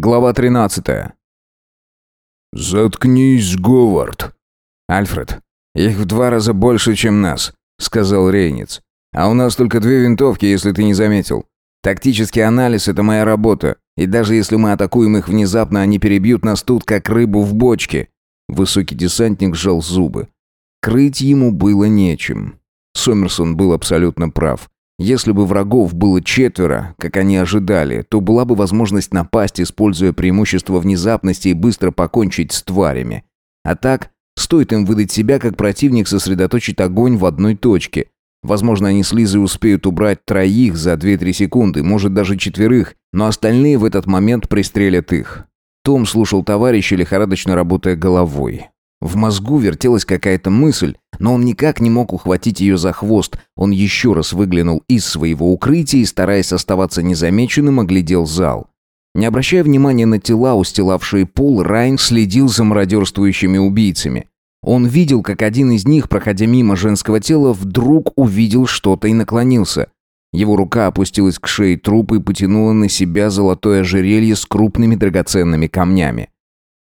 Глава 13. «Заткнись, Говард!» «Альфред, их в два раза больше, чем нас», — сказал Рейниц. «А у нас только две винтовки, если ты не заметил. Тактический анализ — это моя работа, и даже если мы атакуем их внезапно, они перебьют нас тут, как рыбу в бочке». Высокий десантник сжал зубы. Крыть ему было нечем. Сомерсон был абсолютно прав. Если бы врагов было четверо, как они ожидали, то была бы возможность напасть, используя преимущество внезапности и быстро покончить с тварями. А так, стоит им выдать себя, как противник сосредоточит огонь в одной точке. Возможно, они с Лизой успеют убрать троих за 2-3 секунды, может даже четверых, но остальные в этот момент пристрелят их. Том слушал товарища, лихорадочно работая головой. В мозгу вертелась какая-то мысль, но он никак не мог ухватить ее за хвост. Он еще раз выглянул из своего укрытия и, стараясь оставаться незамеченным, оглядел зал. Не обращая внимания на тела, устилавшие пол, Райн следил за мародерствующими убийцами. Он видел, как один из них, проходя мимо женского тела, вдруг увидел что-то и наклонился. Его рука опустилась к шее трупа и потянула на себя золотое ожерелье с крупными драгоценными камнями.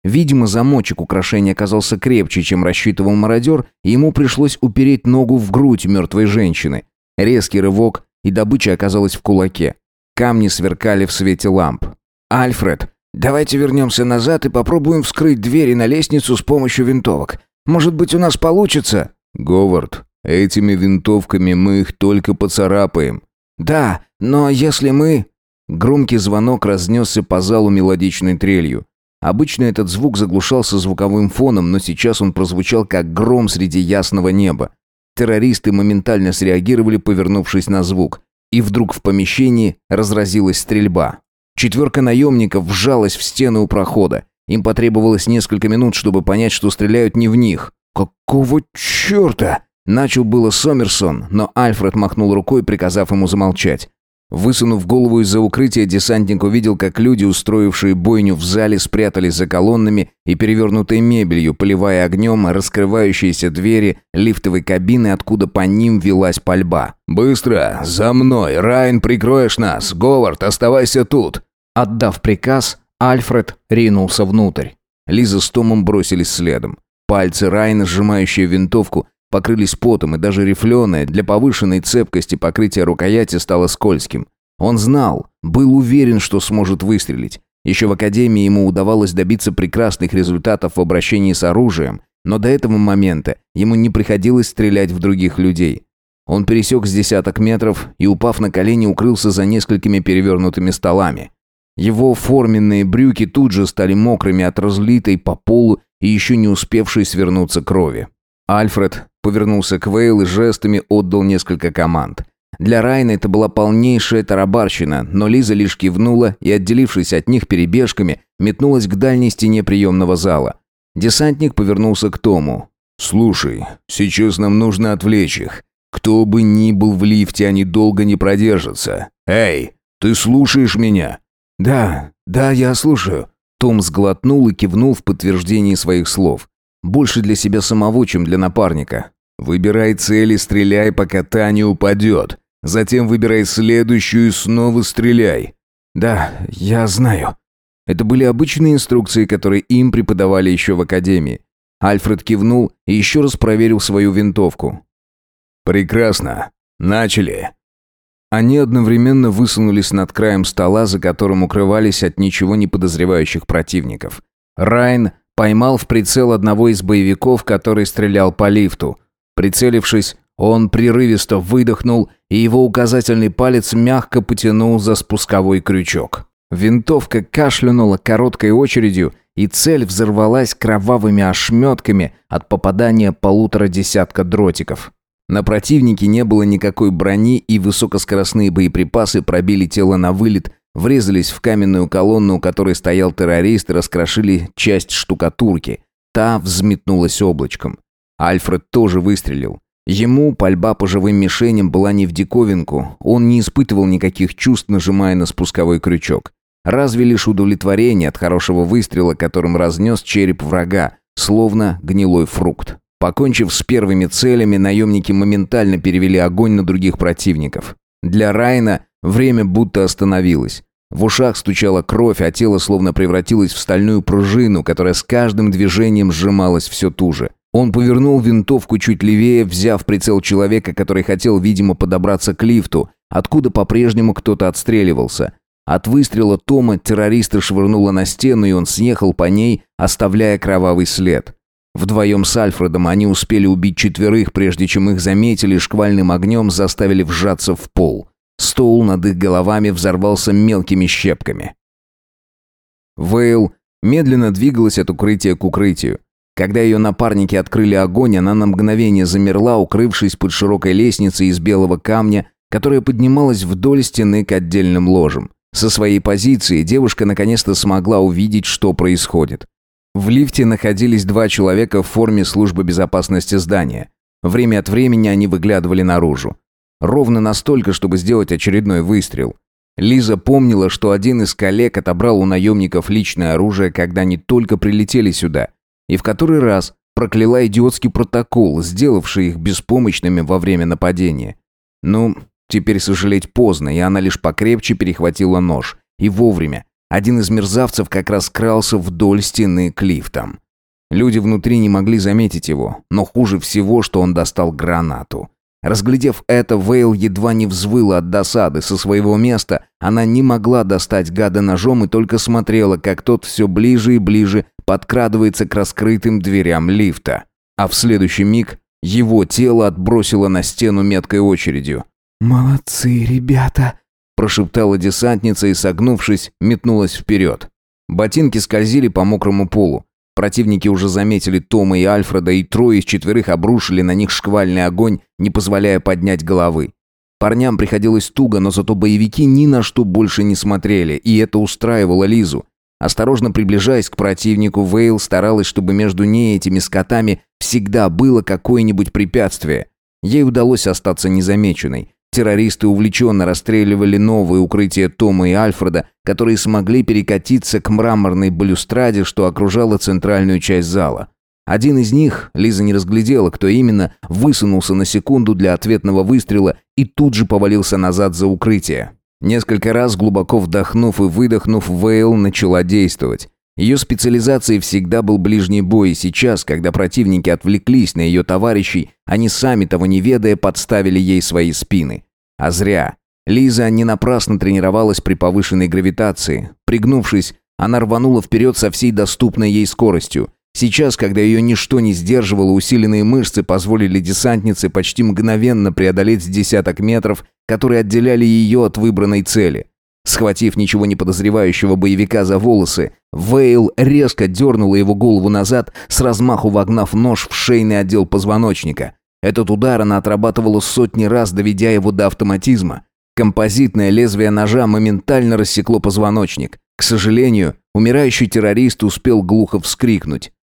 Видимо, замочек украшения оказался крепче, чем рассчитывал мародер, и ему пришлось упереть ногу в грудь мертвой женщины. Резкий рывок, и добыча оказалась в кулаке. Камни сверкали в свете ламп. «Альфред, давайте вернемся назад и попробуем вскрыть двери на лестницу с помощью винтовок. Может быть, у нас получится?» «Говард, этими винтовками мы их только поцарапаем». «Да, но если мы...» Громкий звонок разнесся по залу мелодичной трелью. Обычно этот звук заглушался звуковым фоном, но сейчас он прозвучал как гром среди ясного неба. Террористы моментально среагировали, повернувшись на звук. И вдруг в помещении разразилась стрельба. Четверка наемников вжалась в стены у прохода. Им потребовалось несколько минут, чтобы понять, что стреляют не в них. «Какого черта?» Начал было Сомерсон, но Альфред махнул рукой, приказав ему замолчать. Высунув голову из-за укрытия, десантник увидел, как люди, устроившие бойню в зале, спрятались за колоннами и перевернутой мебелью, поливая огнем раскрывающиеся двери лифтовой кабины, откуда по ним велась пальба. «Быстро! За мной! Райн, прикроешь нас! Говард, оставайся тут!» Отдав приказ, Альфред ринулся внутрь. Лиза с Томом бросились следом. Пальцы Райна, сжимающие винтовку, покрылись потом, и даже рифленое для повышенной цепкости покрытие рукояти стало скользким. Он знал, был уверен, что сможет выстрелить. Еще в академии ему удавалось добиться прекрасных результатов в обращении с оружием, но до этого момента ему не приходилось стрелять в других людей. Он пересек с десяток метров и, упав на колени, укрылся за несколькими перевернутыми столами. Его форменные брюки тут же стали мокрыми от разлитой по полу и еще не успевшей свернуться крови. Альфред повернулся к Вейл и жестами отдал несколько команд. Для Райна это была полнейшая тарабарщина, но Лиза лишь кивнула и, отделившись от них перебежками, метнулась к дальней стене приемного зала. Десантник повернулся к Тому. «Слушай, сейчас нам нужно отвлечь их. Кто бы ни был в лифте, они долго не продержатся. Эй, ты слушаешь меня?» «Да, да, я слушаю». Том сглотнул и кивнул в подтверждении своих слов. Больше для себя самого, чем для напарника. Выбирай цель и стреляй, пока та не упадет. Затем выбирай следующую и снова стреляй. Да, я знаю. Это были обычные инструкции, которые им преподавали еще в академии. Альфред кивнул и еще раз проверил свою винтовку. Прекрасно. Начали. Они одновременно высунулись над краем стола, за которым укрывались от ничего не подозревающих противников. Райн поймал в прицел одного из боевиков, который стрелял по лифту. Прицелившись, он прерывисто выдохнул, и его указательный палец мягко потянул за спусковой крючок. Винтовка кашлянула короткой очередью, и цель взорвалась кровавыми ошметками от попадания полутора десятка дротиков. На противнике не было никакой брони, и высокоскоростные боеприпасы пробили тело на вылет, Врезались в каменную колонну, у которой стоял террорист, и раскрошили часть штукатурки. Та взметнулась облачком. Альфред тоже выстрелил. Ему пальба по живым мишеням была не в диковинку. Он не испытывал никаких чувств, нажимая на спусковой крючок. Разве лишь удовлетворение от хорошего выстрела, которым разнес череп врага, словно гнилой фрукт. Покончив с первыми целями, наемники моментально перевели огонь на других противников. Для Райна Время будто остановилось. В ушах стучала кровь, а тело словно превратилось в стальную пружину, которая с каждым движением сжималась все туже. Он повернул винтовку чуть левее, взяв прицел человека, который хотел, видимо, подобраться к лифту, откуда по-прежнему кто-то отстреливался. От выстрела Тома террориста швырнуло на стену, и он съехал по ней, оставляя кровавый след. Вдвоем с Альфредом они успели убить четверых, прежде чем их заметили шквальным огнем заставили вжаться в пол. Стол над их головами взорвался мелкими щепками. Вейл медленно двигалась от укрытия к укрытию. Когда ее напарники открыли огонь, она на мгновение замерла, укрывшись под широкой лестницей из белого камня, которая поднималась вдоль стены к отдельным ложам. Со своей позиции девушка наконец-то смогла увидеть, что происходит. В лифте находились два человека в форме службы безопасности здания. Время от времени они выглядывали наружу. Ровно настолько, чтобы сделать очередной выстрел. Лиза помнила, что один из коллег отобрал у наемников личное оружие, когда они только прилетели сюда. И в который раз прокляла идиотский протокол, сделавший их беспомощными во время нападения. Ну, теперь сожалеть поздно, и она лишь покрепче перехватила нож. И вовремя. Один из мерзавцев как раз крался вдоль стены к лифтам. Люди внутри не могли заметить его, но хуже всего, что он достал гранату. Разглядев это, Вейл едва не взвыла от досады. Со своего места она не могла достать гада ножом и только смотрела, как тот все ближе и ближе подкрадывается к раскрытым дверям лифта. А в следующий миг его тело отбросило на стену меткой очередью. «Молодцы, ребята!» – прошептала десантница и, согнувшись, метнулась вперед. Ботинки скользили по мокрому полу. Противники уже заметили Тома и Альфреда, и трое из четверых обрушили на них шквальный огонь, не позволяя поднять головы. Парням приходилось туго, но зато боевики ни на что больше не смотрели, и это устраивало Лизу. Осторожно приближаясь к противнику, Вейл старалась, чтобы между ней и этими скотами всегда было какое-нибудь препятствие. Ей удалось остаться незамеченной. Террористы увлеченно расстреливали новые укрытия Тома и Альфреда, которые смогли перекатиться к мраморной балюстраде, что окружала центральную часть зала. Один из них, Лиза не разглядела, кто именно, высунулся на секунду для ответного выстрела и тут же повалился назад за укрытие. Несколько раз глубоко вдохнув и выдохнув, Вейл начала действовать. Ее специализацией всегда был ближний бой, и сейчас, когда противники отвлеклись на ее товарищей, они сами того не ведая подставили ей свои спины. А зря. Лиза не напрасно тренировалась при повышенной гравитации. Пригнувшись, она рванула вперед со всей доступной ей скоростью. Сейчас, когда ее ничто не сдерживало, усиленные мышцы позволили десантнице почти мгновенно преодолеть десяток метров, которые отделяли ее от выбранной цели. Схватив ничего не подозревающего боевика за волосы, Вейл резко дернула его голову назад, с размаху вогнав нож в шейный отдел позвоночника. Этот удар она отрабатывала сотни раз, доведя его до автоматизма. Композитное лезвие ножа моментально рассекло позвоночник. К сожалению, умирающий террорист успел глухо вскрикнуть.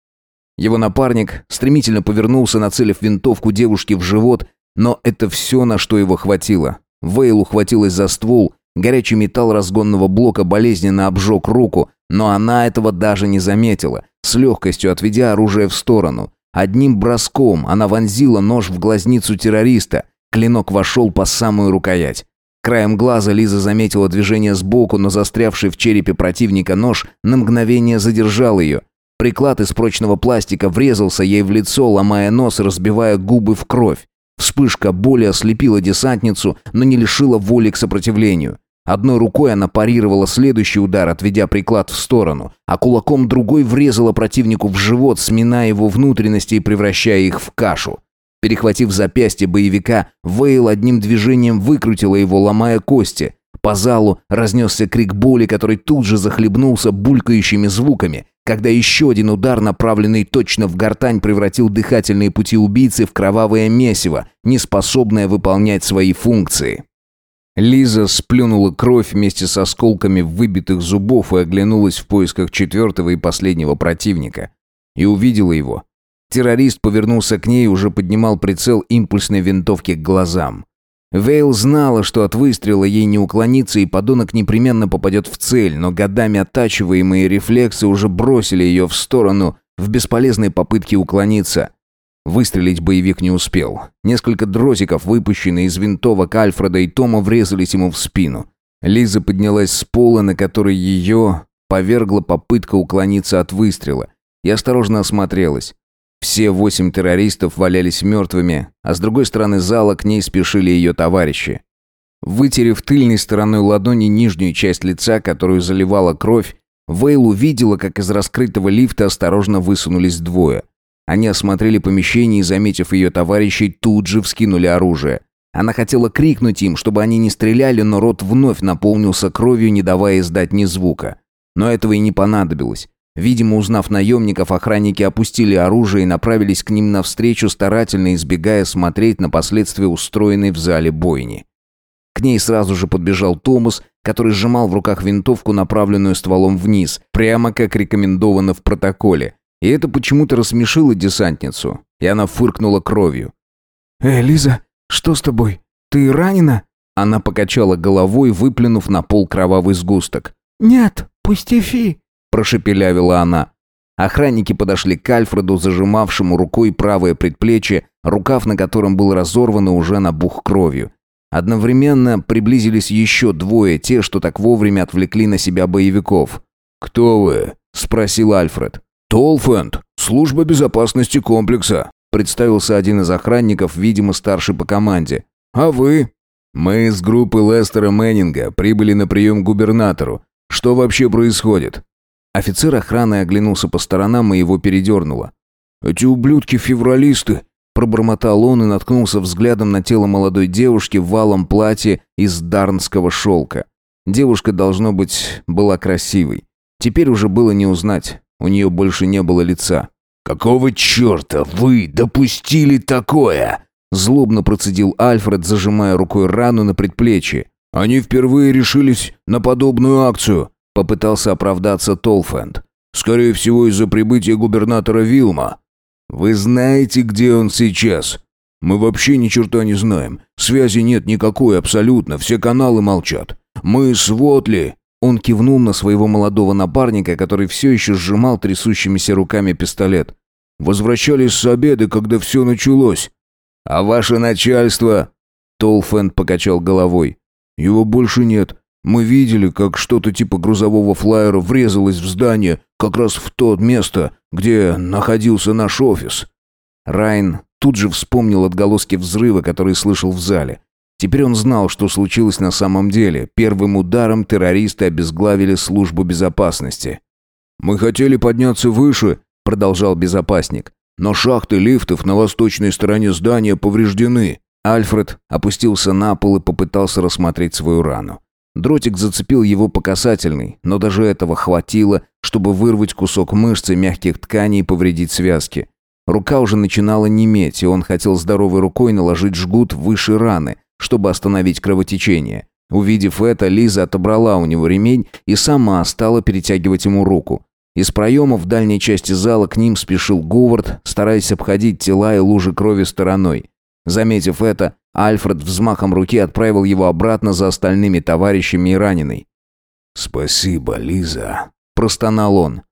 Его напарник стремительно повернулся, нацелив винтовку девушке в живот, но это все, на что его хватило. Вейл ухватилась за ствол, Горячий металл разгонного блока болезненно обжег руку, но она этого даже не заметила, с легкостью отведя оружие в сторону. Одним броском она вонзила нож в глазницу террориста. Клинок вошел по самую рукоять. Краем глаза Лиза заметила движение сбоку, но застрявший в черепе противника нож на мгновение задержал ее. Приклад из прочного пластика врезался ей в лицо, ломая нос и разбивая губы в кровь. Вспышка боли ослепила десантницу, но не лишила воли к сопротивлению. Одной рукой она парировала следующий удар, отведя приклад в сторону, а кулаком другой врезала противнику в живот, сминая его внутренности и превращая их в кашу. Перехватив запястье боевика, Вейл одним движением выкрутила его, ломая кости. По залу разнесся крик боли, который тут же захлебнулся булькающими звуками, когда еще один удар, направленный точно в гортань, превратил дыхательные пути убийцы в кровавое месиво, неспособное выполнять свои функции. Лиза сплюнула кровь вместе с осколками выбитых зубов и оглянулась в поисках четвертого и последнего противника. И увидела его. Террорист повернулся к ней и уже поднимал прицел импульсной винтовки к глазам. Вейл знала, что от выстрела ей не уклониться и подонок непременно попадет в цель, но годами оттачиваемые рефлексы уже бросили ее в сторону в бесполезной попытке уклониться. Выстрелить боевик не успел. Несколько дротиков, выпущенные из винтовок Альфреда и Тома, врезались ему в спину. Лиза поднялась с пола, на который ее повергла попытка уклониться от выстрела, и осторожно осмотрелась. Все восемь террористов валялись мертвыми, а с другой стороны зала к ней спешили ее товарищи. Вытерев тыльной стороной ладони нижнюю часть лица, которую заливала кровь, Вейл увидела, как из раскрытого лифта осторожно высунулись двое. Они осмотрели помещение и, заметив ее товарищей, тут же вскинули оружие. Она хотела крикнуть им, чтобы они не стреляли, но рот вновь наполнился кровью, не давая издать ни звука. Но этого и не понадобилось. Видимо, узнав наемников, охранники опустили оружие и направились к ним навстречу, старательно избегая смотреть на последствия устроенной в зале бойни. К ней сразу же подбежал Томас, который сжимал в руках винтовку, направленную стволом вниз, прямо как рекомендовано в протоколе. И это почему-то рассмешило десантницу, и она фыркнула кровью. «Эй, Лиза, что с тобой? Ты ранена?» Она покачала головой, выплюнув на пол кровавый сгусток. «Нет, пустяфи», – прошепелявила она. Охранники подошли к Альфреду, зажимавшему рукой правое предплечье, рукав на котором был разорван и уже набух кровью. Одновременно приблизились еще двое, те, что так вовремя отвлекли на себя боевиков. «Кто вы?» – спросил Альфред. «Толфенд, служба безопасности комплекса», – представился один из охранников, видимо, старший по команде. «А вы?» «Мы из группы Лестера Мэннинга прибыли на прием к губернатору. Что вообще происходит?» Офицер охраны оглянулся по сторонам и его передернуло. «Эти ублюдки-февралисты Пробормотал он и наткнулся взглядом на тело молодой девушки в валом платье из дарнского шелка. Девушка, должно быть, была красивой. Теперь уже было не узнать. У нее больше не было лица. «Какого черта вы допустили такое?» Злобно процедил Альфред, зажимая рукой рану на предплечье. «Они впервые решились на подобную акцию», — попытался оправдаться Толфенд. «Скорее всего, из-за прибытия губернатора Вилма. «Вы знаете, где он сейчас?» «Мы вообще ни черта не знаем. Связи нет никакой абсолютно, все каналы молчат. Мы с Вотли...» Он кивнул на своего молодого напарника, который все еще сжимал трясущимися руками пистолет. «Возвращались с обеда, когда все началось». «А ваше начальство?» Толфенд покачал головой. «Его больше нет. Мы видели, как что-то типа грузового флайера врезалось в здание, как раз в то место, где находился наш офис. Райн тут же вспомнил отголоски взрыва, который слышал в зале. Теперь он знал, что случилось на самом деле. Первым ударом террористы обезглавили службу безопасности. «Мы хотели подняться выше», — продолжал безопасник. «Но шахты лифтов на восточной стороне здания повреждены». Альфред опустился на пол и попытался рассмотреть свою рану. Дротик зацепил его по касательной, но даже этого хватило, чтобы вырвать кусок мышцы мягких тканей и повредить связки. Рука уже начинала неметь, и он хотел здоровой рукой наложить жгут выше раны, чтобы остановить кровотечение. Увидев это, Лиза отобрала у него ремень и сама стала перетягивать ему руку. Из проема в дальней части зала к ним спешил Говард, стараясь обходить тела и лужи крови стороной. Заметив это, Альфред взмахом руки отправил его обратно за остальными товарищами и раненой. «Спасибо, Лиза», — простонал он.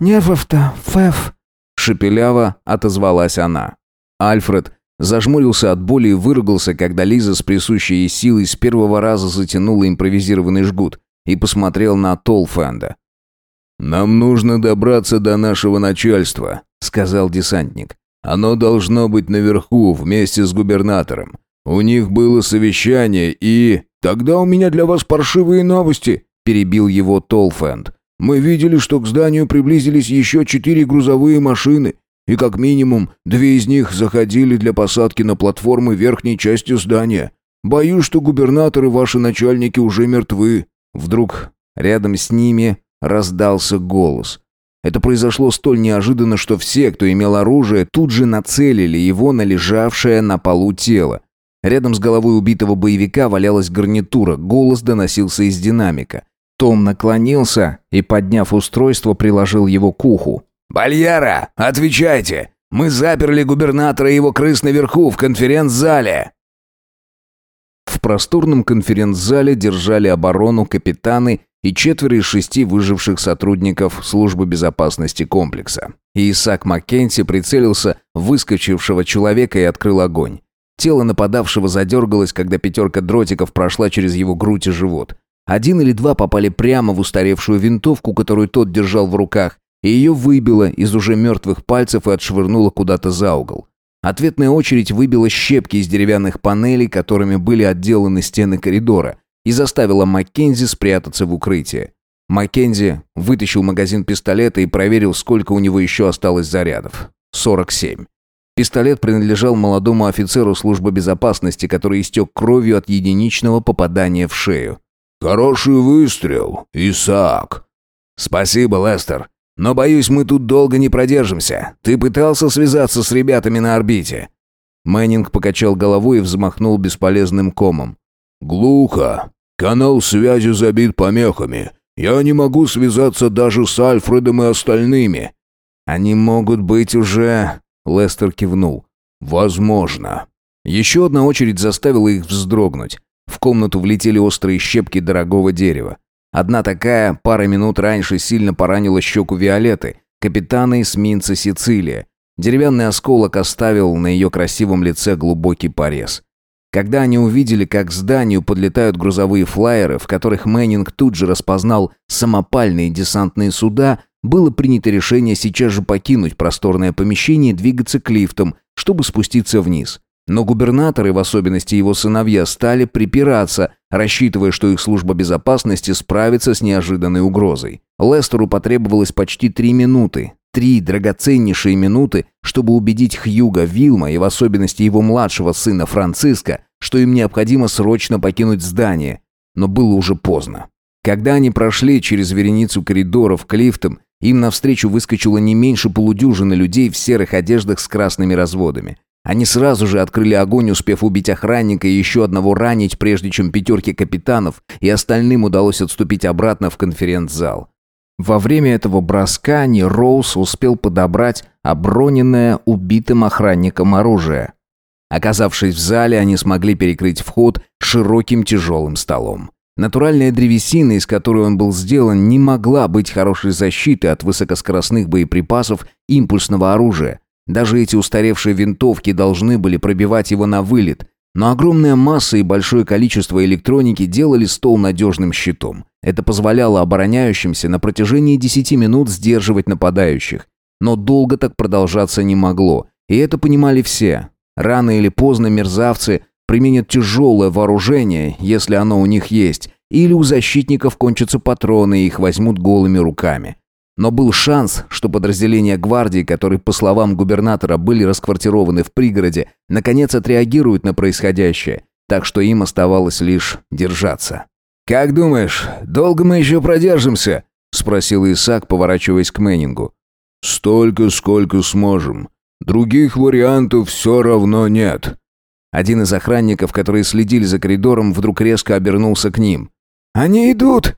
«Нервов-то, Фэф», — шепеляво отозвалась она. Альфред зажмурился от боли и выругался, когда Лиза с присущей ей силой с первого раза затянула импровизированный жгут и посмотрел на Толфенда. «Нам нужно добраться до нашего начальства», — сказал десантник. «Оно должно быть наверху, вместе с губернатором. У них было совещание и... Тогда у меня для вас паршивые новости, перебил его Толфенд. Мы видели, что к зданию приблизились еще четыре грузовые машины, и как минимум две из них заходили для посадки на платформы верхней части здания. Боюсь, что губернатор и ваши начальники уже мертвы. Вдруг рядом с ними раздался голос. Это произошло столь неожиданно, что все, кто имел оружие, тут же нацелили его на лежавшее на полу тело. Рядом с головой убитого боевика валялась гарнитура, голос доносился из динамика. Том наклонился и, подняв устройство, приложил его к уху. «Бальяра, отвечайте! Мы заперли губернатора и его крыс наверху, в конференц-зале!» В просторном конференц-зале держали оборону капитаны и четверо из шести выживших сотрудников службы безопасности комплекса. Исаак Маккенти прицелился в выскочившего человека и открыл огонь. Тело нападавшего задергалось, когда пятерка дротиков прошла через его грудь и живот. Один или два попали прямо в устаревшую винтовку, которую тот держал в руках, и ее выбило из уже мертвых пальцев и отшвырнуло куда-то за угол. Ответная очередь выбила щепки из деревянных панелей, которыми были отделаны стены коридора, и заставила Маккензи спрятаться в укрытие. Маккензи вытащил магазин пистолета и проверил, сколько у него еще осталось зарядов. 47. Пистолет принадлежал молодому офицеру службы безопасности, который истек кровью от единичного попадания в шею. «Хороший выстрел, Исаак!» «Спасибо, Лестер. Но, боюсь, мы тут долго не продержимся. Ты пытался связаться с ребятами на орбите?» Мэннинг покачал головой и взмахнул бесполезным комом. «Глухо. Канал связи забит помехами. Я не могу связаться даже с Альфредом и остальными». «Они могут быть уже...» Лестер кивнул. «Возможно». Еще одна очередь заставила их вздрогнуть. В комнату влетели острые щепки дорогого дерева. Одна такая пара минут раньше сильно поранила щеку Виолетты, капитана эсминца Сицилия. Деревянный осколок оставил на ее красивом лице глубокий порез. Когда они увидели, как к зданию подлетают грузовые флайеры, в которых Мэннинг тут же распознал самопальные десантные суда, было принято решение сейчас же покинуть просторное помещение и двигаться к лифтам, чтобы спуститься вниз. Но губернаторы, в особенности его сыновья, стали припираться, рассчитывая, что их служба безопасности справится с неожиданной угрозой. Лестеру потребовалось почти три минуты. Три драгоценнейшие минуты, чтобы убедить Хьюга Вилма и в особенности его младшего сына Франциска, что им необходимо срочно покинуть здание. Но было уже поздно. Когда они прошли через вереницу коридоров к лифтам, им навстречу выскочило не меньше полудюжины людей в серых одеждах с красными разводами. Они сразу же открыли огонь, успев убить охранника и еще одного ранить, прежде чем пятерки капитанов и остальным удалось отступить обратно в конференц-зал. Во время этого броска Ни Роуз успел подобрать оброненное убитым охранником оружие. Оказавшись в зале, они смогли перекрыть вход широким тяжелым столом. Натуральная древесина, из которой он был сделан, не могла быть хорошей защитой от высокоскоростных боеприпасов импульсного оружия. Даже эти устаревшие винтовки должны были пробивать его на вылет. Но огромная масса и большое количество электроники делали стол надежным щитом. Это позволяло обороняющимся на протяжении 10 минут сдерживать нападающих. Но долго так продолжаться не могло. И это понимали все. Рано или поздно мерзавцы применят тяжелое вооружение, если оно у них есть, или у защитников кончатся патроны и их возьмут голыми руками. Но был шанс, что подразделения гвардии, которые, по словам губернатора, были расквартированы в пригороде, наконец отреагируют на происходящее, так что им оставалось лишь держаться. «Как думаешь, долго мы еще продержимся?» — спросил Исаак, поворачиваясь к Мэннингу. «Столько, сколько сможем. Других вариантов все равно нет». Один из охранников, которые следили за коридором, вдруг резко обернулся к ним. «Они идут!»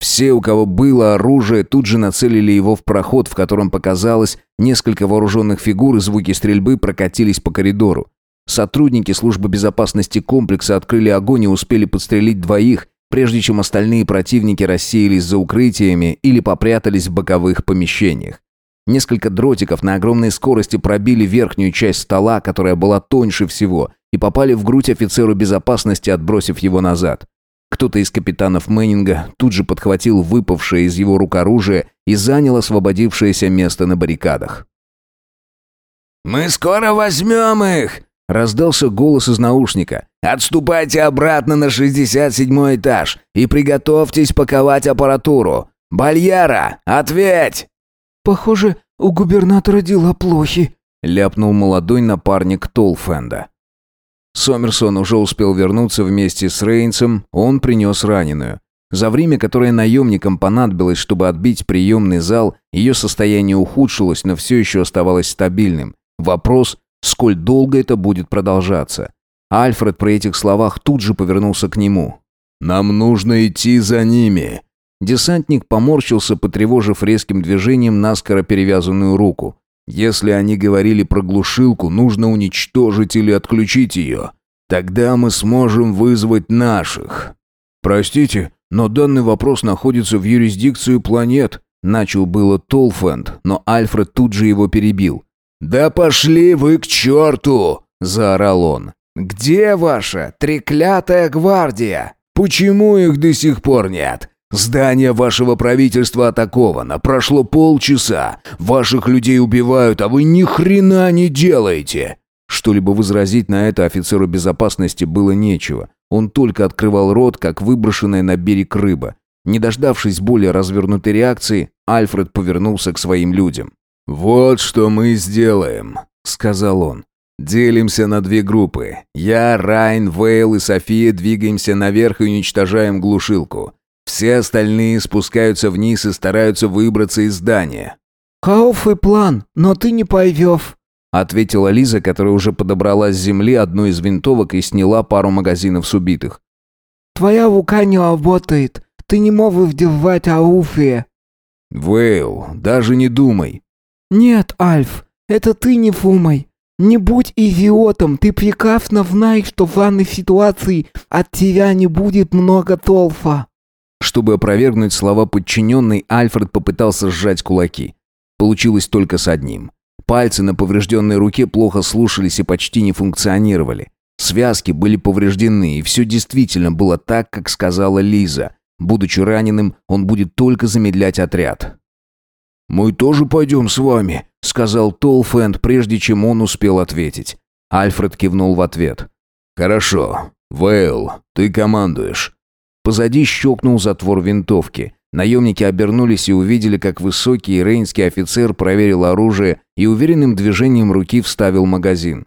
Все, у кого было оружие, тут же нацелили его в проход, в котором показалось несколько вооруженных фигур, и звуки стрельбы прокатились по коридору. Сотрудники службы безопасности комплекса открыли огонь и успели подстрелить двоих, прежде чем остальные противники рассеялись за укрытиями или попрятались в боковых помещениях. Несколько дротиков на огромной скорости пробили верхнюю часть стола, которая была тоньше всего, и попали в грудь офицеру безопасности, отбросив его назад. Кто-то из капитанов Мэннинга тут же подхватил выпавшее из его рук оружие и занял освободившееся место на баррикадах. «Мы скоро возьмем их!» — раздался голос из наушника. «Отступайте обратно на 67 этаж и приготовьтесь паковать аппаратуру. Бальяра, ответь!» «Похоже, у губернатора дела плохи», — ляпнул молодой напарник Толфенда. Сомерсон уже успел вернуться вместе с Рейнсом, он принес раненую. За время, которое наемникам понадобилось, чтобы отбить приемный зал, ее состояние ухудшилось, но все еще оставалось стабильным. Вопрос, сколь долго это будет продолжаться. Альфред при этих словах тут же повернулся к нему. «Нам нужно идти за ними». Десантник поморщился, потревожив резким движением наскоро перевязанную руку. Если они говорили про глушилку, нужно уничтожить или отключить ее. Тогда мы сможем вызвать наших. Простите, но данный вопрос находится в юрисдикции планет. Начал было Толфенд, но Альфред тут же его перебил. «Да пошли вы к черту!» – заорал он. «Где ваша треклятая гвардия?» Почему их до сих пор нет? Здание вашего правительства атаковано. Прошло полчаса. Ваших людей убивают, а вы ни хрена не делаете. Что-либо возразить на это офицеру безопасности было нечего. Он только открывал рот, как выброшенная на берег рыба. Не дождавшись более развернутой реакции, Альфред повернулся к своим людям. «Вот что мы сделаем», — сказал он. «Делимся на две группы. Я, Райн, Вейл и София двигаемся наверх и уничтожаем глушилку. Все остальные спускаются вниз и стараются выбраться из здания». «Хороший план, но ты не пойдешь», — ответила Лиза, которая уже подобрала с земли одну из винтовок и сняла пару магазинов с убитых. «Твоя рука не работает. Ты не можешь вдевать оружие». «Вейл, даже не думай». «Нет, Альф, это ты не фумай. Не будь идиотом, ты прекрасно знаешь, что в данной ситуации от тебя не будет много толфа». Чтобы опровергнуть слова подчиненной, Альфред попытался сжать кулаки. Получилось только с одним. Пальцы на поврежденной руке плохо слушались и почти не функционировали. Связки были повреждены, и все действительно было так, как сказала Лиза. Будучи раненым, он будет только замедлять отряд. «Мы тоже пойдем с вами», — сказал Толфенд, прежде чем он успел ответить. Альфред кивнул в ответ. «Хорошо. Вейл, ты командуешь». Позади щелкнул затвор винтовки. Наемники обернулись и увидели, как высокий рейнский офицер проверил оружие и уверенным движением руки вставил магазин.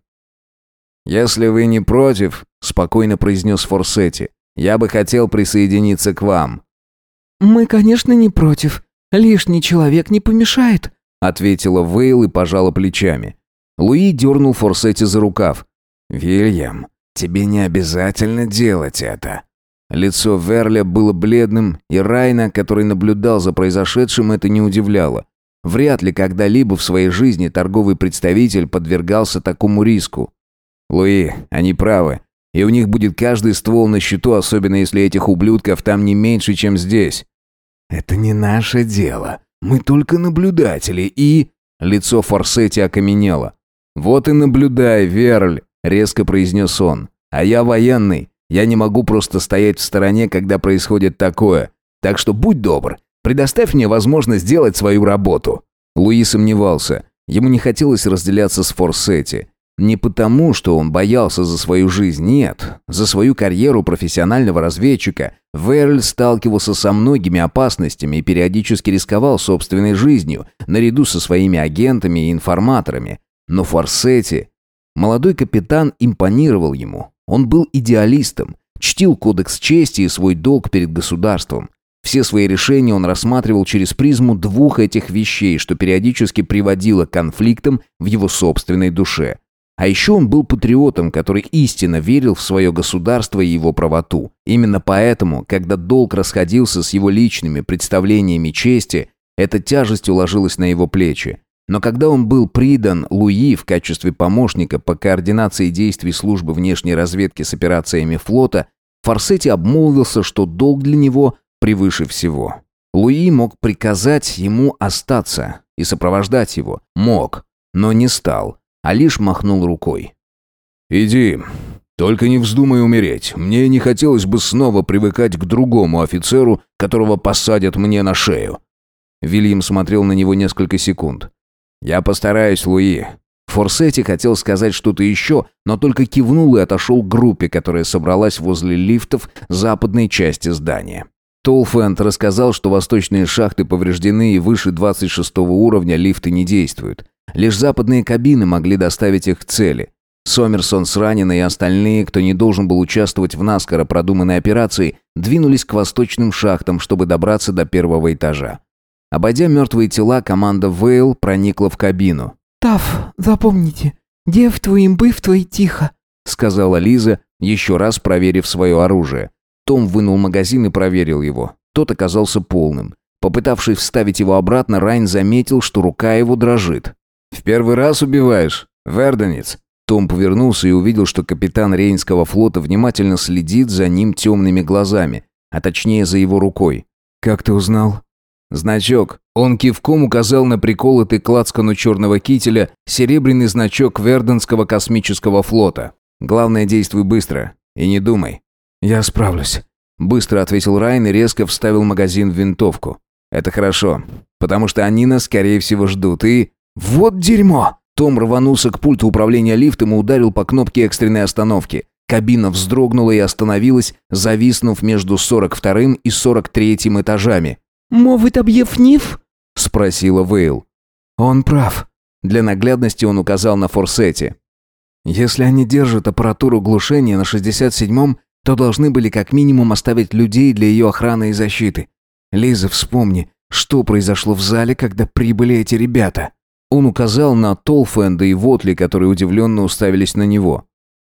«Если вы не против», — спокойно произнес Форсетти, я бы хотел присоединиться к вам». «Мы, конечно, не против. Лишний человек не помешает», — ответила Вейл и пожала плечами. Луи дернул Форсетти за рукав. «Вильям, тебе не обязательно делать это». Лицо Верля было бледным, и Райна, который наблюдал за произошедшим, это не удивляло. Вряд ли когда-либо в своей жизни торговый представитель подвергался такому риску. «Луи, они правы. И у них будет каждый ствол на счету, особенно если этих ублюдков там не меньше, чем здесь. Это не наше дело. Мы только наблюдатели и... Лицо Форсетти окаменело. «Вот и наблюдай, Верль», — резко произнес он. «А я военный. Я не могу просто стоять в стороне, когда происходит такое. Так что будь добр, предоставь мне возможность сделать свою работу». Луи сомневался. Ему не хотелось разделяться с Форсетти. Не потому, что он боялся за свою жизнь, нет. За свою карьеру профессионального разведчика Верль сталкивался со многими опасностями и периодически рисковал собственной жизнью, наряду со своими агентами и информаторами. Но Форсетти... Молодой капитан импонировал ему. Он был идеалистом, чтил кодекс чести и свой долг перед государством. Все свои решения он рассматривал через призму двух этих вещей, что периодически приводило к конфликтам в его собственной душе. А еще он был патриотом, который истинно верил в свое государство и его правоту. Именно поэтому, когда долг расходился с его личными представлениями чести, эта тяжесть уложилась на его плечи. Но когда он был придан Луи в качестве помощника по координации действий службы внешней разведки с операциями флота, Форсетти обмолвился, что долг для него превыше всего. Луи мог приказать ему остаться и сопровождать его. Мог, но не стал а лишь махнул рукой. «Иди, только не вздумай умереть. Мне не хотелось бы снова привыкать к другому офицеру, которого посадят мне на шею». Вильям смотрел на него несколько секунд. «Я постараюсь, Луи». Форсетти хотел сказать что-то еще, но только кивнул и отошел к группе, которая собралась возле лифтов западной части здания. Толфенд рассказал, что восточные шахты повреждены и выше 26 уровня лифты не действуют. Лишь западные кабины могли доставить их к цели. Сомерсон с раненой и остальные, кто не должен был участвовать в наскоро продуманной операции, двинулись к восточным шахтам, чтобы добраться до первого этажа. Обойдя мертвые тела, команда Вейл проникла в кабину. «Таф, запомните, дев твоим быв твой тихо», — сказала Лиза, еще раз проверив свое оружие. Том вынул магазин и проверил его. Тот оказался полным. Попытавшись вставить его обратно, Райн заметил, что рука его дрожит. «В первый раз убиваешь, Верденец?» Том повернулся и увидел, что капитан Рейнского флота внимательно следит за ним темными глазами, а точнее за его рукой. «Как ты узнал?» «Значок». Он кивком указал на приколотый к лацкану черного кителя серебряный значок Верденского космического флота. «Главное, действуй быстро и не думай». «Я справлюсь». Быстро ответил Райан и резко вставил магазин в винтовку. «Это хорошо, потому что они нас, скорее всего, ждут, и...» «Вот дерьмо!» Том рванулся к пульту управления лифтом и ударил по кнопке экстренной остановки. Кабина вздрогнула и остановилась, зависнув между 42-м и 43-м этажами. «Мовит объяснив?» — спросила Вейл. «Он прав». Для наглядности он указал на форсете. «Если они держат аппаратуру глушения на 67-м, то должны были как минимум оставить людей для ее охраны и защиты. Лиза, вспомни, что произошло в зале, когда прибыли эти ребята?» Он указал на Толфенда и Вотли, которые удивленно уставились на него.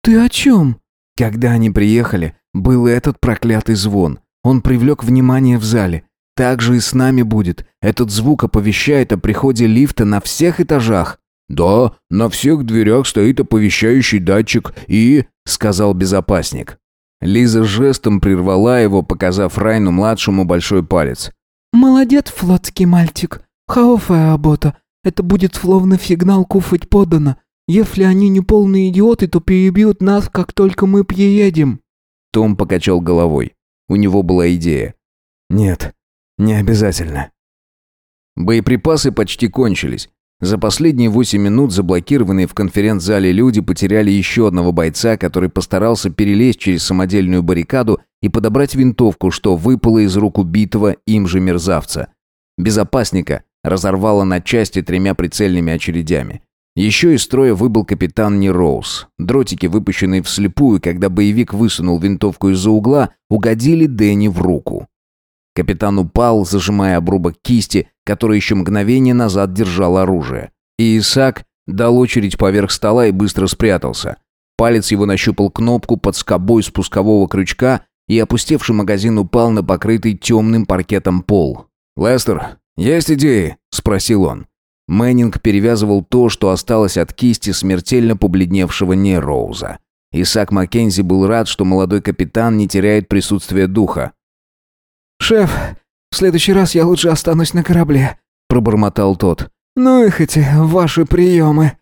«Ты о чем?» Когда они приехали, был этот проклятый звон. Он привлек внимание в зале. Так же и с нами будет. Этот звук оповещает о приходе лифта на всех этажах. «Да, на всех дверях стоит оповещающий датчик и...» — сказал безопасник. Лиза жестом прервала его, показав Райну-младшему большой палец. «Молодец, флотский мальчик. Хаофая работа. Это будет словно сигнал куфать подано. Если они не полные идиоты, то перебьют нас, как только мы приедем». Том покачал головой. У него была идея. «Нет, не обязательно». Боеприпасы почти кончились. За последние восемь минут заблокированные в конференц-зале люди потеряли еще одного бойца, который постарался перелезть через самодельную баррикаду и подобрать винтовку, что выпало из рук убитого им же мерзавца. Безопасника разорвало на части тремя прицельными очередями. Еще из строя выбыл капитан Нероуз. Дротики, выпущенные вслепую, когда боевик высунул винтовку из-за угла, угодили Дэнни в руку. Капитан упал, зажимая обрубок кисти, который еще мгновение назад держал оружие. И Исаак дал очередь поверх стола и быстро спрятался. Палец его нащупал кнопку под скобой спускового крючка, и опустевший магазин упал на покрытый темным паркетом пол. «Лестер, есть идеи?» – спросил он. Мэннинг перевязывал то, что осталось от кисти смертельно побледневшего Нероуза. Исаак Маккензи был рад, что молодой капитан не теряет присутствия духа. «Шеф, в следующий раз я лучше останусь на корабле», — пробормотал тот. «Ну их эти ваши приемы».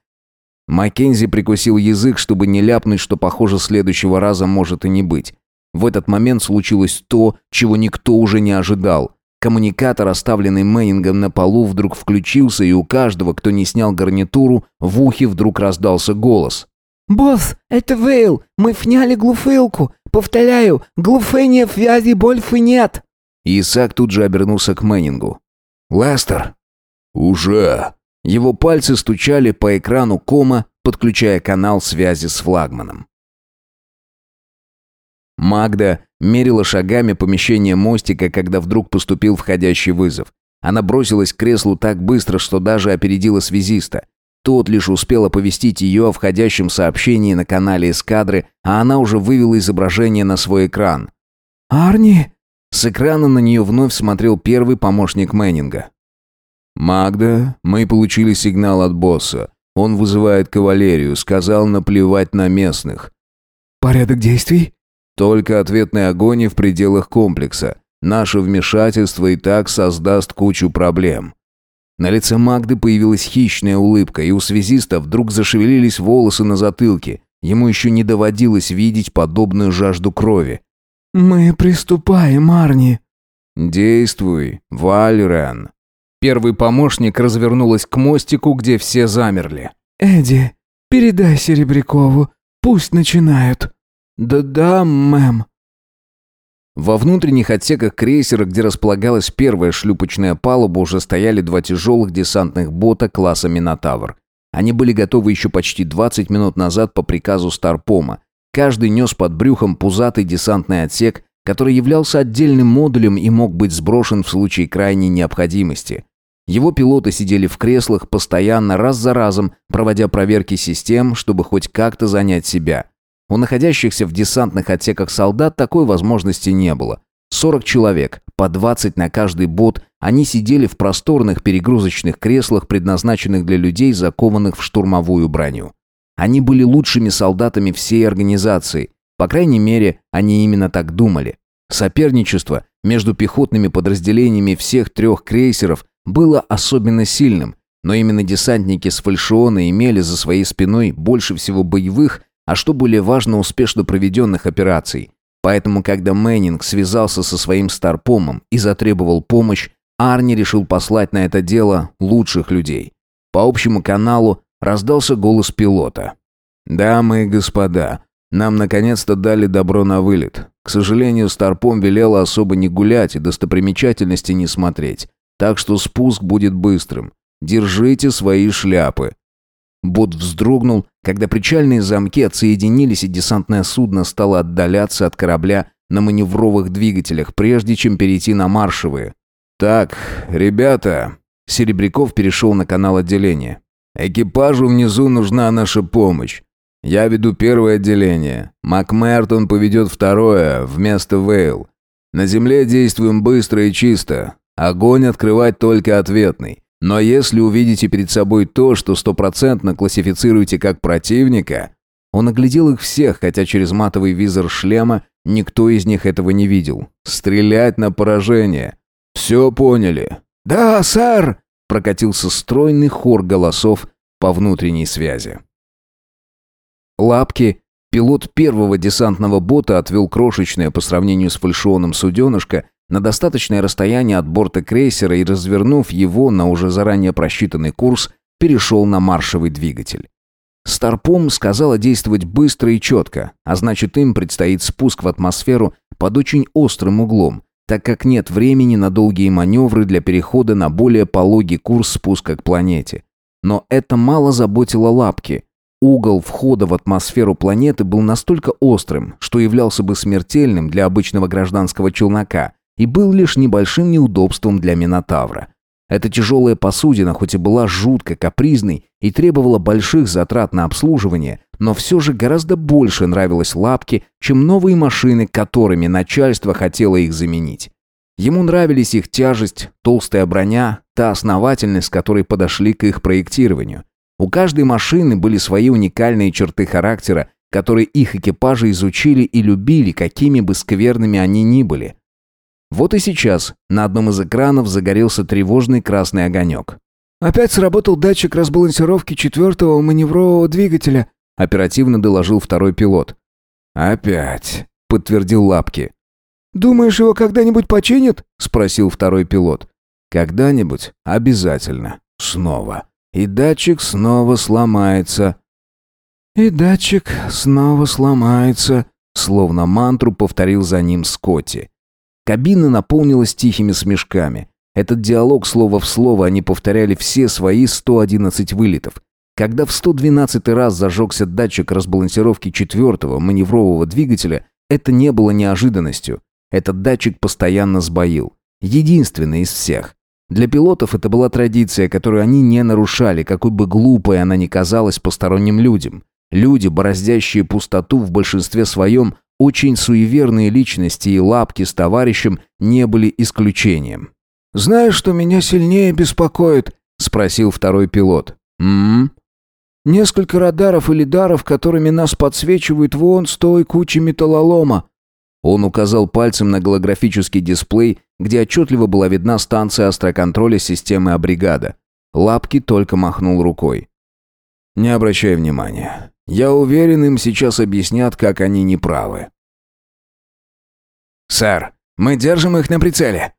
Маккензи прикусил язык, чтобы не ляпнуть, что, похоже, следующего раза может и не быть. В этот момент случилось то, чего никто уже не ожидал. Коммуникатор, оставленный Мэннингом на полу, вдруг включился, и у каждого, кто не снял гарнитуру, в ухе вдруг раздался голос. «Босс, это Вейл! Мы сняли глуфылку! Повторяю, глуфения связи больше нет!» И Исаак тут же обернулся к Мэннингу. «Лестер!» «Уже!» Его пальцы стучали по экрану кома, подключая канал связи с флагманом. Магда мерила шагами помещение мостика, когда вдруг поступил входящий вызов. Она бросилась к креслу так быстро, что даже опередила связиста. Тот лишь успел оповестить ее о входящем сообщении на канале эскадры, а она уже вывела изображение на свой экран. «Арни?» С экрана на нее вновь смотрел первый помощник Мэннинга. «Магда, мы получили сигнал от босса. Он вызывает кавалерию, сказал наплевать на местных». «Порядок действий?» Только ответный огонь в пределах комплекса. Наше вмешательство и так создаст кучу проблем. На лице Магды появилась хищная улыбка, и у связиста вдруг зашевелились волосы на затылке. Ему еще не доводилось видеть подобную жажду крови. «Мы приступаем, Арни». «Действуй, Вальрен». Первый помощник развернулась к мостику, где все замерли. «Эдди, передай Серебрякову, пусть начинают». «Да-да, мэм». Во внутренних отсеках крейсера, где располагалась первая шлюпочная палуба, уже стояли два тяжелых десантных бота класса «Минотавр». Они были готовы еще почти 20 минут назад по приказу Старпома. Каждый нес под брюхом пузатый десантный отсек, который являлся отдельным модулем и мог быть сброшен в случае крайней необходимости. Его пилоты сидели в креслах, постоянно раз за разом, проводя проверки систем, чтобы хоть как-то занять себя – у находящихся в десантных отсеках солдат такой возможности не было. 40 человек, по 20 на каждый бот, они сидели в просторных перегрузочных креслах, предназначенных для людей, закованных в штурмовую броню. Они были лучшими солдатами всей организации. По крайней мере, они именно так думали. Соперничество между пехотными подразделениями всех трех крейсеров было особенно сильным, но именно десантники с фальшиона имели за своей спиной больше всего боевых а что более важно, успешно проведенных операций. Поэтому, когда Мэннинг связался со своим старпомом и затребовал помощь, Арни решил послать на это дело лучших людей. По общему каналу раздался голос пилота. «Дамы и господа, нам наконец-то дали добро на вылет. К сожалению, Старпом велела особо не гулять и достопримечательности не смотреть. Так что спуск будет быстрым. Держите свои шляпы». Бот вздрогнул, когда причальные замки отсоединились и десантное судно стало отдаляться от корабля на маневровых двигателях, прежде чем перейти на маршевые. «Так, ребята...» Серебряков перешел на канал отделения. «Экипажу внизу нужна наша помощь. Я веду первое отделение. Макмертон поведет второе, вместо Вейл. На земле действуем быстро и чисто. Огонь открывать только ответный. Но если увидите перед собой то, что стопроцентно классифицируете как противника... Он оглядел их всех, хотя через матовый визор шлема никто из них этого не видел. Стрелять на поражение. Все поняли? «Да, сэр!» Прокатился стройный хор голосов по внутренней связи. Лапки, пилот первого десантного бота отвел крошечное по сравнению с фальшионом суденышко на достаточное расстояние от борта крейсера и, развернув его на уже заранее просчитанный курс, перешел на маршевый двигатель. Старпом сказала действовать быстро и четко, а значит им предстоит спуск в атмосферу под очень острым углом, так как нет времени на долгие маневры для перехода на более пологий курс спуска к планете. Но это мало заботило лапки. Угол входа в атмосферу планеты был настолько острым, что являлся бы смертельным для обычного гражданского челнока и был лишь небольшим неудобством для Минотавра. Эта тяжелая посудина хоть и была жутко капризной и требовала больших затрат на обслуживание, но все же гораздо больше нравилась лапке, чем новые машины, которыми начальство хотело их заменить. Ему нравились их тяжесть, толстая броня, та основательность, с которой подошли к их проектированию. У каждой машины были свои уникальные черты характера, которые их экипажи изучили и любили, какими бы скверными они ни были. Вот и сейчас на одном из экранов загорелся тревожный красный огонек. «Опять сработал датчик разбалансировки четвертого маневрового двигателя», оперативно доложил второй пилот. «Опять», — подтвердил Лапки. «Думаешь, его когда-нибудь починят?» — спросил второй пилот. «Когда-нибудь обязательно. Снова. И датчик снова сломается». «И датчик снова сломается», — словно мантру повторил за ним Скотти. Кабина наполнилась тихими смешками. Этот диалог слово в слово они повторяли все свои 111 вылетов. Когда в 112 раз зажегся датчик разбалансировки четвертого маневрового двигателя, это не было неожиданностью. Этот датчик постоянно сбоил. Единственный из всех. Для пилотов это была традиция, которую они не нарушали, какой бы глупой она ни казалась посторонним людям. Люди, бороздящие пустоту в большинстве своем, очень суеверные личности и лапки с товарищем не были исключением. «Знаешь, что меня сильнее беспокоит?» — спросил второй пилот. «М-м?» «Несколько радаров и лидаров, которыми нас подсвечивают вон с той кучи металлолома. Он указал пальцем на голографический дисплей, где отчетливо была видна станция астроконтроля системы Абригада. Лапки только махнул рукой. «Не обращай внимания. Я уверен, им сейчас объяснят, как они неправы». «Сэр, мы держим их на прицеле».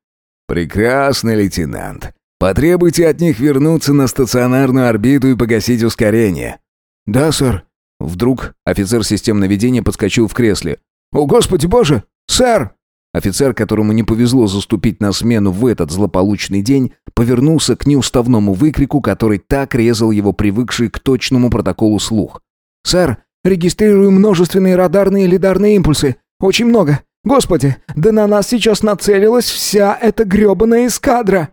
«Прекрасный лейтенант. Потребуйте от них вернуться на стационарную орбиту и погасить ускорение». «Да, сэр». Вдруг офицер систем наведения подскочил в кресле. «О, Господи Боже! Сэр!» Офицер, которому не повезло заступить на смену в этот злополучный день, повернулся к неуставному выкрику, который так резал его привыкший к точному протоколу слух. «Сэр, регистрирую множественные радарные и лидарные импульсы. Очень много. Господи, да на нас сейчас нацелилась вся эта грёбаная эскадра!»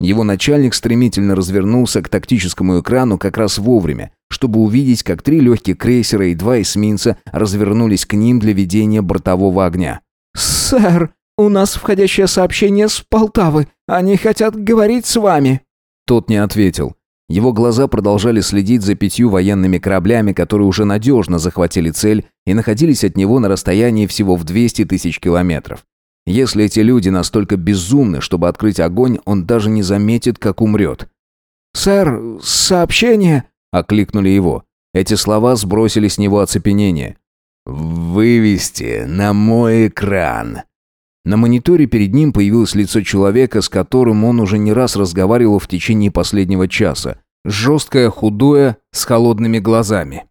Его начальник стремительно развернулся к тактическому экрану как раз вовремя, чтобы увидеть, как три легких крейсера и два эсминца развернулись к ним для ведения бортового огня. «Сэр, у нас входящее сообщение с Полтавы. Они хотят говорить с вами». Тот не ответил. Его глаза продолжали следить за пятью военными кораблями, которые уже надежно захватили цель и находились от него на расстоянии всего в 200 тысяч километров. Если эти люди настолько безумны, чтобы открыть огонь, он даже не заметит, как умрет. «Сэр, сообщение...» — окликнули его. Эти слова сбросили с него оцепенение. Вывести на мой экран. На мониторе перед ним появилось лицо человека, с которым он уже не раз разговаривал в течение последнего часа. Жесткое, худое, с холодными глазами.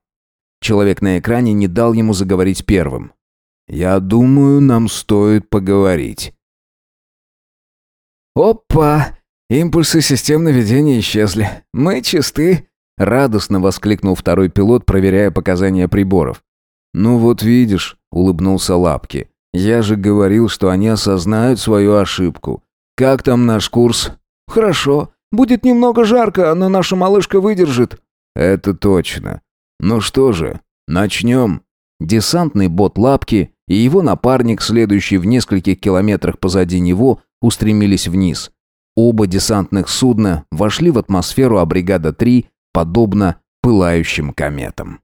Человек на экране не дал ему заговорить первым. «Я думаю, нам стоит поговорить». «Опа! Импульсы систем наведения исчезли. Мы чисты!» Радостно воскликнул второй пилот, проверяя показания приборов. «Ну вот видишь», — улыбнулся Лапки. «Я же говорил, что они осознают свою ошибку. Как там наш курс?» «Хорошо. Будет немного жарко, но наша малышка выдержит». «Это точно. Ну что же, начнем». Десантный бот «Лапки» и его напарник, следующий в нескольких километрах позади него, устремились вниз. Оба десантных судна вошли в атмосферу, а бригада 3 подобно пылающим кометам.